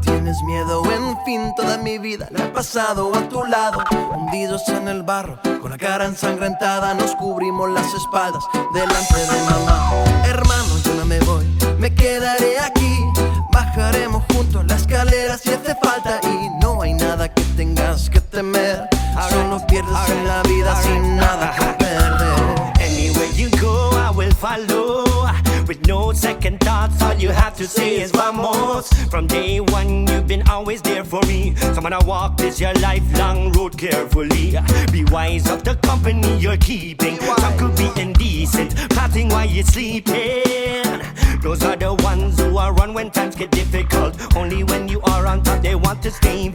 tienes miedo. En fin, toda mi vida la he pasado a tu lado, hundidos en el barro, con la cara ensangrentada, nos cubrimos las espaldas delante de mamá. Hermano, yo no me voy, me quedaré aquí. Bajaremos juntos la escalera si hace falta y no hay nada que tengas que temer. Solo pierdes you have to say is vamos. From day one, you've been always there for me. So I'm gonna walk this your lifelong road carefully. Be wise of the company you're keeping. Some could be indecent, plotting while you're sleeping. Those are the ones who are run when times get difficult. Only when you are on top, they want to stay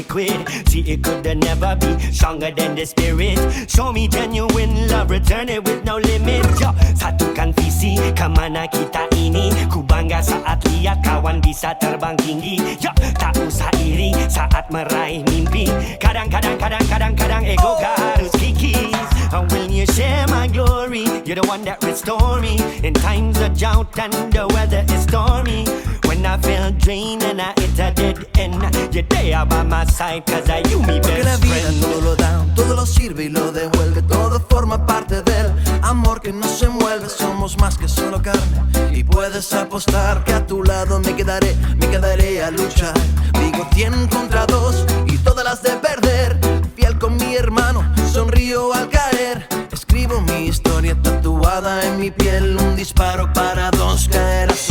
liquid. See, it could never be stronger than the spirit. Show me genuine love, return it with no limit. Yo, satukan visi, kemana kita ini. Ku bangga saat lihat kawan bisa terbang tinggi. Yo, tak usah iri saat meraih mimpi. Kadang-kadang, kadang-kadang, kadang ego gak harus kikis. And when you share my glory, you're the one that restore me in times of drought and the weather is stormy. When I feel drained and I hit a dead end, you're there by my side cause I you me Porque la best vida friend. todo lo da, todo lo sirve y lo devuelve, todo forma parte del amor que no se mueve, somos más que solo carne y puedes apostar que a tu lado me quedaré, me quedaré a luchar. Digo 100 contra dos y todas las de perder, fiel con mi hermano, sonrío al caer, escribo mi historia tatuada en mi piel, un disparo para dos caerás